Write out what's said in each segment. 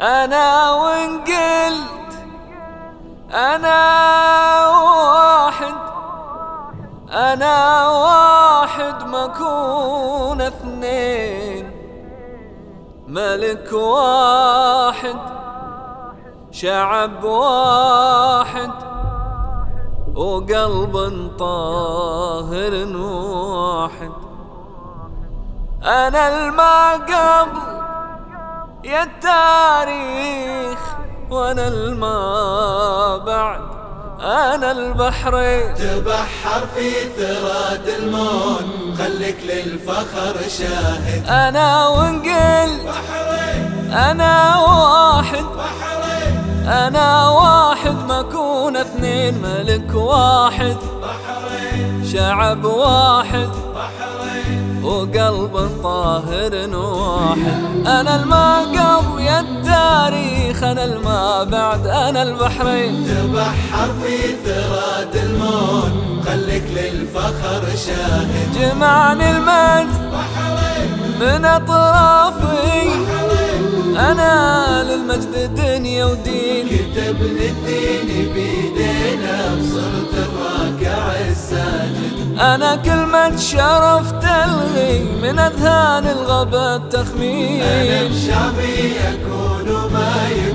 أنا وإن قلت أنا واحد أنا واحد مكون اثنين ملك واحد شعب واحد وقلب طاهر واحد. أنا الما قبل يا التاريخ وأنا الما بعد. أنا البحرين. تبحر في ثراد المون خليك للفخر شاهد. أنا وانقل. أنا واحد. بحرين. أنا واحد ما أكون اثنين ملك واحد. بحرين. شعب واحد. بحرين. وقلب طاهر واحد أنا الما يا التاريخ أنا الما بعد أنا البحرين. تبحر في ثراد المون خليك للفخر شاهد. جمعني المجد من أطرافي. أنا للمجد دنيا ودين كتبنا الدين بيدينا بصرت الراكع الساجد. أنا كلمة شرف تلغي من أذهان الغبا أنا التخمين بشعبي يكون ما يكون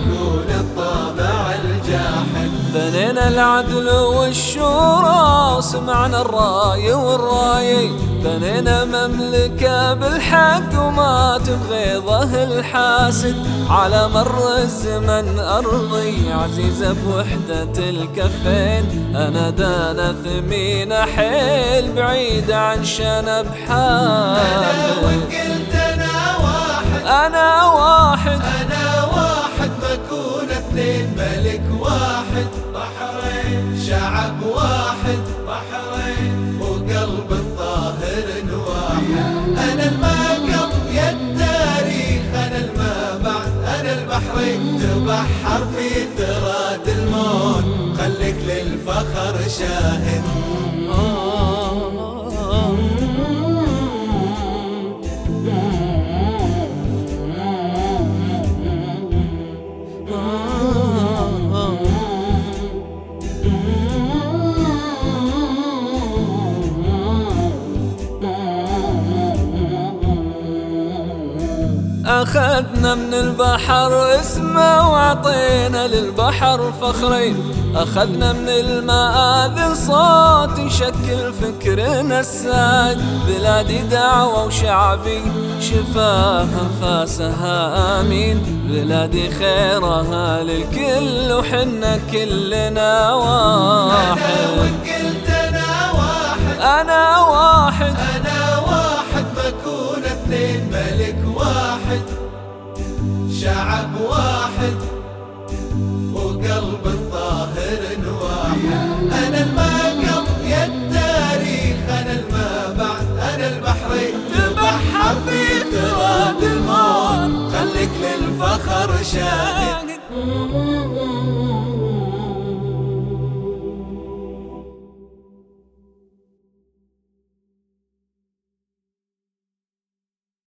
العدل والشورى وسمعنا الرأي والرأي. بنينا مملكة بالحق وما تبغيضه الحاسد. على مر الزمن أرضي عزيزة بوحدة الكفين. أنا دانا ثمينة حيل بعيدة عن شنب أنا وقلت أنا واحد. أنا واحد. أنا واحد بحرين وقلب الطاهر واحد أنا الماقب يا التاريخ أنا الما بعد أنا البحرين تبحر في ثراد المون خليك للفخر شاهد. أخذنا من البحر اسمه وعطينا للبحر فخرين. أخذنا من المآذن صوت يشكل فكرنا الساد بلادي دعوة وشعبي شفاها انفاسها آمين. بلادي خيرها للكل وحنا كلنا واحد. واحد شعب واحد وقلب الطاهر واحد أنا الماقب يا التاريخ أنا الما بعد أنا البحرين. تبحر في ثراد الموت خليك للفخر شاهد.